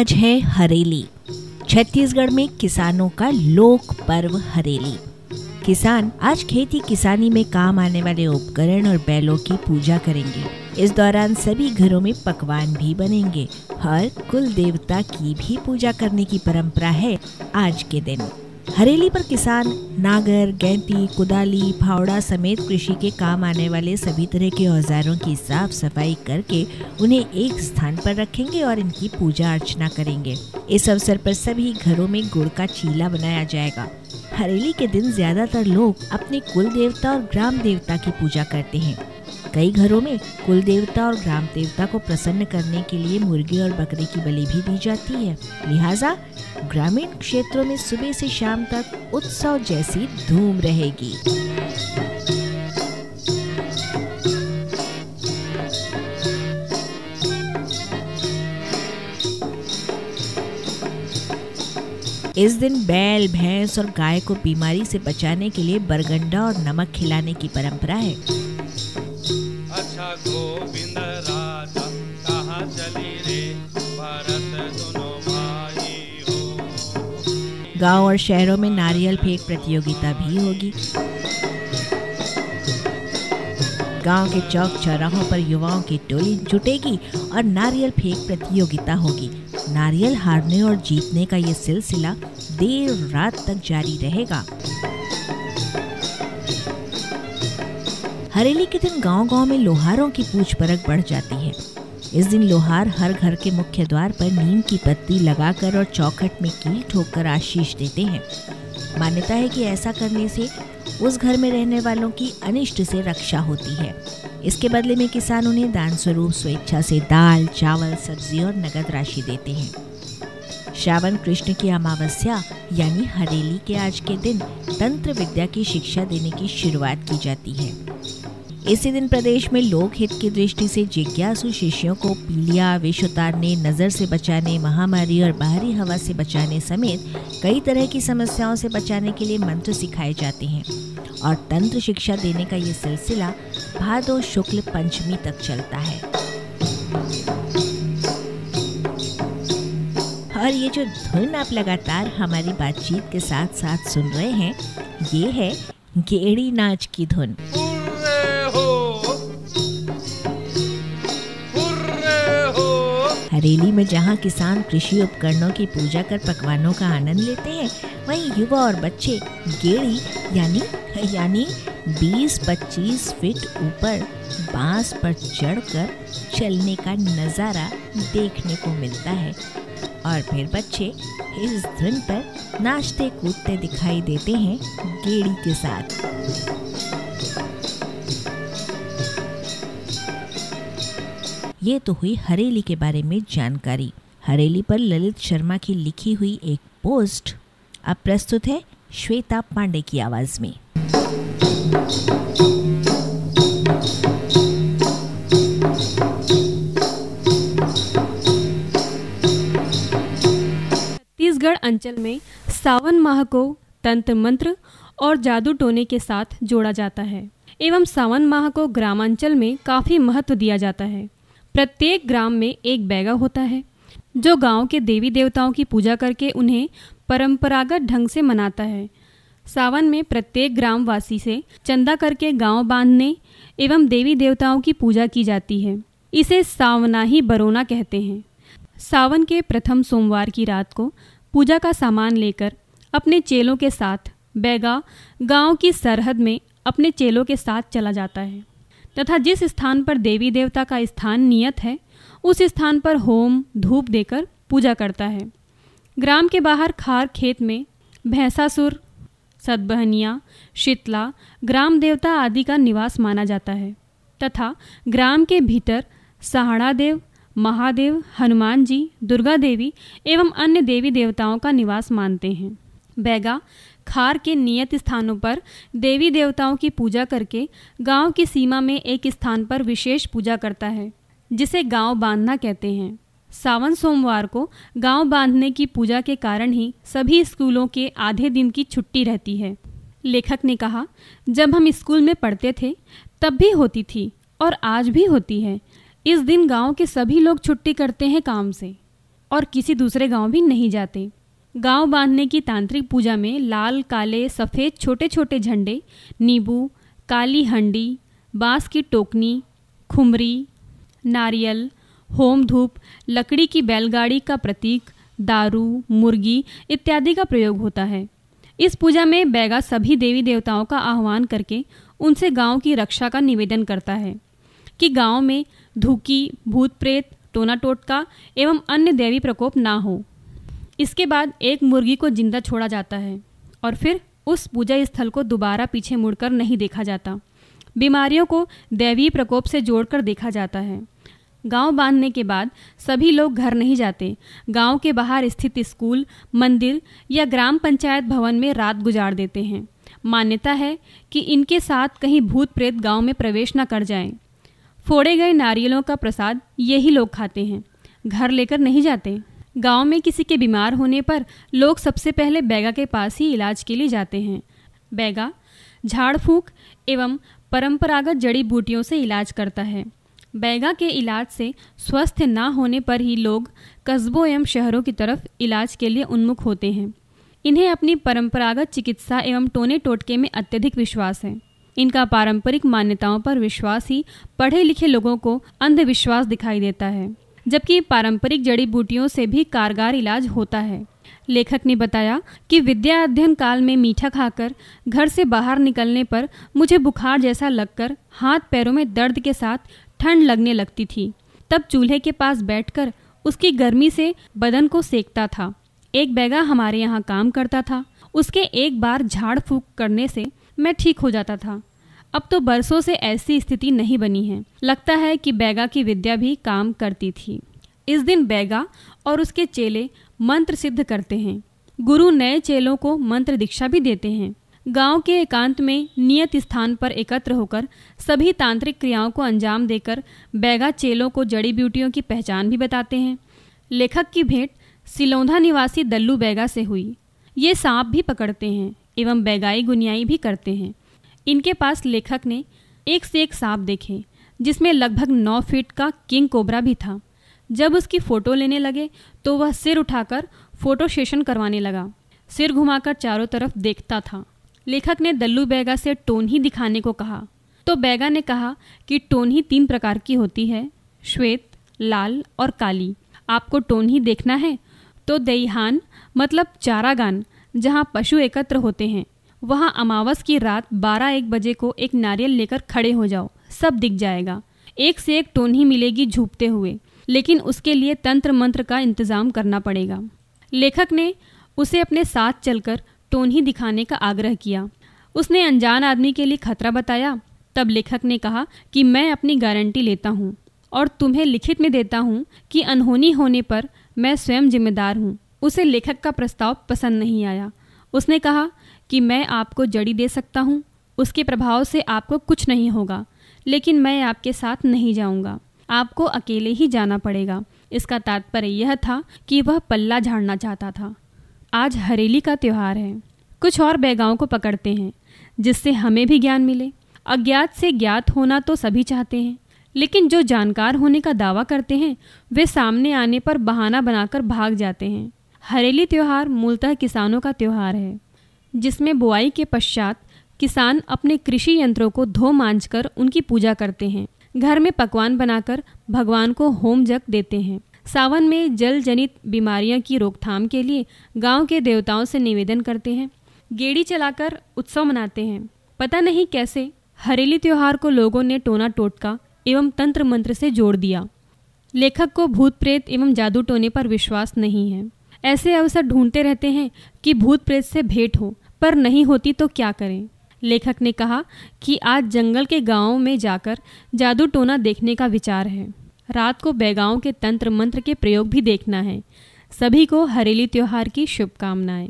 आज है हरेली। छत्तीसगढ़ में किसानों का लोक पर्व हरेली। किसान आज खेती किसानी में काम आने वाले उपकरण और बैलों की पूजा करेंगे। इस दौरान सभी घरों में पकवान भी बनेंगे। हर कुल देवता की भी पूजा करने की परंपरा है आज के दिन। हरेली पर किसान, नागर, गैंती, कुदाली, फावड़ा समेत कृषि के काम आने वाले सभी तरह के औजारों की साफ़ सफ़ाई करके उन्हें एक स्थान पर रखेंगे और इनकी पूजा अर्चना करेंगे। इस अवसर पर सभी घरों में गुड़ का चीला बनाया जाएगा। हरेली के दिन ज़्यादातर लोग अपने कुल देवता और ग्राम देवता की पूजा करते हैं। कई घरों में कुल देवता और ग्राम देवता को प्रसन्न करने के लिए मुर्गी और बकरे की बलि भी दी जाती है। लिहाजा, ग्रामीण क्षेत्रों में सुबह से शाम तक उत्सव जैसी धूम रहेगी। इस दिन बैल, भैंस और गाय को बीमारी से बचाने के लिए बरगंडा और नमक खिलाने की परंपरा है। गोविंद राजा, कहाँ चली रे? हो। गाँव और शहरों में नारियल फेंक प्रतियोगिता भी होगी। गाँव के चौक चौराहों पर युवाओं की टोली जुटेगी और नारियल फेंक प्रतियोगिता होगी। नारियल हारने और जीतने का ये सिलसिला देर रात तक जारी रहेगा। हरेली के दिन गांव-गांव में लोहारों की पूछ परख बढ़ जाती है। इस दिन लोहार हर घर के मुख्य द्वार पर नीम की पत्ती लगाकर और चौखट में कील ठोककर आशीष देते हैं। मान्यता है कि ऐसा करने से उस घर में रहने वालों की अनिष्ट से रक्षा होती है। इसके बदले में किसान उन्हें दान स्वरूप स्वेच्छा से दाल, चावल, सब्ज़ी और नगद राशि देते हैं। श्रावण कृष्ण की अमावस्या यानी हरेली के आज के दिन तंत्र विद्या की शिक्षा देने की शुरुआत की जाती है। इसी दिन प्रदेश में लोक हित की दृष्टि से जिज्ञासु शिष्यों को पीलिया विष उतारने नज़र से बचाने, महामारी और बाहरी हवा से बचाने समेत कई तरह की समस्याओं से बचाने के लिए मंत्र सिखाए जाते हैं और तंत्र शिक्षा देने का ये सिलसिला भादो शुक्ल पंचमी तक चलता है। और ये जो धुन आप लगातार हमारी बातचीत के साथ साथ सुन रहे हैं, ये है गेड़ी नाच की धुन। हरेली में जहाँ किसान कृषि उपकरणों की पूजा कर पकवानों का आनंद लेते हैं, वहीं युवा और बच्चे गेड़ी यानी यानी 20-25 फीट ऊपर बाँस पर चढ़कर चलने का नज़ारा देखने को मिलता है। और फिर बच्चे इस धुन पर नाचते कूदते दिखाई देते हैं गेड़ी के साथ। ये तो हुई हरेली के बारे में जानकारी। हरेली पर ललित शर्मा की लिखी हुई एक पोस्ट अब प्रस्तुत है श्वेता पांडे की आवाज़ में। छत्तीसगढ़ अंचल में सावन माह को तंत्र मंत्र और जादू टोने के साथ जोड़ा जाता है, एवं सावन माह को ग्रामांचल में काफ़ी महत्व दिया जाता है। प्रत्येक ग्राम में एक बैगा होता है, जो गाँव के देवी देवताओं की पूजा करके उन्हें परंपरागत ढंग से मनाता है। सावन में प्रत्येक ग्रामवासी से चंदा करके गाँव बांधने एवं देवी देवताओं की पूजा की जाती है। इसे सावना ही बरोना कहते हैं। सावन के प्रथम सोमवार की रात को पूजा का सामान लेकर अपने चेलों के साथ बैगा गाँव की सरहद में अपने चेलों के साथ चला जाता है। तथा जिस स्थान पर देवी देवता का स्थान नियत है, उस स्थान पर होम, धूप देकर पूजा करता है। ग्राम के बाहर खार खेत में भैंसासुर सदबहनिया शीतला, ग्राम देवता आदि का निवास माना जाता है। तथा ग्राम के भीतर सहाड़ा देव, महादेव, हनुमान जी, दुर्गा देवी एवं अन्य देवी देवताओं का निवास मानते हैं। बैगा खार के नियत स्थानों पर देवी देवताओं की पूजा करके गाँव की सीमा में एक स्थान पर विशेष पूजा करता है, जिसे गाँव बांधना कहते हैं। सावन सोमवार को गाँव बांधने की पूजा के कारण ही सभी स्कूलों के आधे दिन की छुट्टी रहती है। लेखक ने कहा, जब हम स्कूल में पढ़ते थे, तब भी होती थी और आज भी होती है। इस दिन गाँव के सभी लोग छुट्टी करते हैं काम से और किसी दूसरे गाँव भी नहीं जाते। गाँव बांधने की तांत्रिक पूजा में लाल, काले, सफ़ेद छोटे छोटे झंडे, नींबू, काली हंडी, बाँस की टोकनी, खुमरी, नारियल, होम धूप, लकड़ी की बैलगाड़ी का प्रतीक, दारू, मुर्गी इत्यादि का प्रयोग होता है। इस पूजा में बैगा सभी देवी देवताओं का आह्वान करके उनसे गाँव की रक्षा का निवेदन करता है कि गाँव में धूकी, भूत प्रेत टोना टोटका एवं अन्य देवी प्रकोप ना हो। इसके बाद एक मुर्गी को ज़िंदा छोड़ा जाता है और फिर उस पूजा स्थल को दोबारा पीछे मुड़कर नहीं देखा जाता। बीमारियों को दैवीय प्रकोप से जोड़कर देखा जाता है। गाँव बांधने के बाद सभी लोग घर नहीं जाते। गाँव के बाहर स्थित स्कूल, मंदिर या ग्राम पंचायत भवन में रात गुजार देते हैं। मान्यता है कि इनके साथ कहीं भूत प्रेत गाँव में प्रवेश न कर जाएँ। फोड़े गए नारियलों का प्रसाद यही लोग खाते हैं। घर लेकर नहीं जाते। गाँव में किसी के बीमार होने पर लोग सबसे पहले बैगा के पास ही इलाज के लिए जाते हैं। बैगा, झाड़ फूक एवं परंपरागत जड़ी बूटियों से इलाज करता है। बैगा के इलाज से स्वस्थ ना होने पर ही लोग कस्बों एवं शहरों की तरफ़ इलाज के लिए उन्मुख होते हैं। इन्हें अपनी परंपरागत चिकित्सा एवं टोने टोटके में अत्यधिक विश्वास है। इनका पारंपरिक मान्यताओं पर विश्वास ही पढ़े लिखे लोगों को अंधविश्वास दिखाई देता है। जबकि पारंपरिक जड़ी बूटियों से भी कारगर इलाज होता है। लेखक ने बताया कि विद्या अध्ययन काल में मीठा खाकर घर से बाहर निकलने पर मुझे बुखार जैसा लगकर हाथ पैरों में दर्द के साथ ठंड लगने लगती थी। तब चूल्हे के पास बैठकर उसकी गर्मी से बदन को सेकता था। एक बैगा हमारे यहाँ काम करता था। उसके एक बार झाड़ फूक करने से मैं ठीक हो जाता था। अब तो बरसों से ऐसी स्थिति नहीं बनी है। लगता है कि बैगा की विद्या भी काम करती थी। इस दिन बैगा और उसके चेले मंत्र सिद्ध करते हैं। गुरु नए चेलों को मंत्र दीक्षा भी देते हैं। गाँव के एकांत में नियत स्थान पर एकत्र होकर सभी तांत्रिक क्रियाओं को अंजाम देकर बैगा चेलों को जड़ी ब्यूटियों की पहचान भी बताते हैं। लेखक की भेंट सिलौंधा निवासी दल्लू बैगा से हुई। ये सांप भी पकड़ते हैं एवं बैगाई गुनियाई भी करते हैं। इनके पास लेखक ने एक से एक सांप देखे, जिसमें लगभग नौ फीट का किंग कोबरा भी था। जब उसकी फ़ोटो लेने लगे तो वह सिर उठाकर फ़ोटो सेशन करवाने लगा। सिर घुमाकर चारों तरफ़ देखता था। लेखक ने दल्लू बैगा से टोनही दिखाने को कहा। तो बैगा ने कहा कि टोनही तीन प्रकार की होती है, श्वेत, लाल और काली। आपको टोनही देखना है? तो दईहान मतलब चारागान, जहाँ पशु एकत्र होते हैं। वहाँ अमावस की रात बारह एक बजे को एक नारियल लेकर खड़े हो जाओ, सब दिख जाएगा। एक से एक टोनही मिलेगी झूपते हुए, लेकिन उसके लिए तंत्र मंत्र का इंतज़ाम करना पड़ेगा। लेखक ने उसे अपने साथ चलकर टोनही दिखाने का आग्रह किया। उसने अनजान आदमी के लिए खतरा बताया। तब लेखक ने कहा कि मैं अपनी गारंटी लेता हूँ और तुम्हें लिखित में देता हूँ कि अनहोनी होने पर मैं स्वयं जिम्मेदार हूँ। उसे लेखक का प्रस्ताव पसंद नहीं आया। उसने कहा कि मैं आपको जड़ी दे सकता हूँ, उसके प्रभाव से आपको कुछ नहीं होगा, लेकिन मैं आपके साथ नहीं जाऊँगा। आपको अकेले ही जाना पड़ेगा। इसका तात्पर्य यह था कि वह पल्ला झाड़ना चाहता था। आज हरेली का त्यौहार है। कुछ और बैगाओं को पकड़ते हैं, जिससे हमें भी ज्ञान मिले। अज्ञात से ज्ञात होना तो सभी चाहते हैं, लेकिन जो जानकार होने का दावा करते हैं, वे सामने आने पर बहाना बनाकर भाग जाते हैं। हरेली त्यौहार मूलतः किसानों का त्यौहार है, जिसमें बुआई के पश्चात किसान अपने कृषि यंत्रों को धो मांझ कर उनकी पूजा करते हैं। घर में पकवान बनाकर भगवान को होम जग देते हैं। सावन में जल जनित बीमारियों की रोकथाम के लिए गाँव के देवताओं से निवेदन करते हैं। गेड़ी चलाकर उत्सव मनाते हैं। पता नहीं कैसे हरेली त्योहार को लोगों ने टोना टोटका एवं तंत्र मंत्र से जोड़ दिया। लेखक को भूत प्रेत एवं जादू टोने पर विश्वास नहीं है। ऐसे अवसर ढूंढते रहते हैं कि भूत प्रेत से भेंट हो, पर नहीं होती तो क्या करें? लेखक ने कहा कि आज जंगल के गाँवों में जाकर जादू टोना देखने का विचार है। रात को बैगाओं के तंत्र मंत्र के प्रयोग भी देखना है। सभी को हरेली त्योहार की शुभकामनाएँ।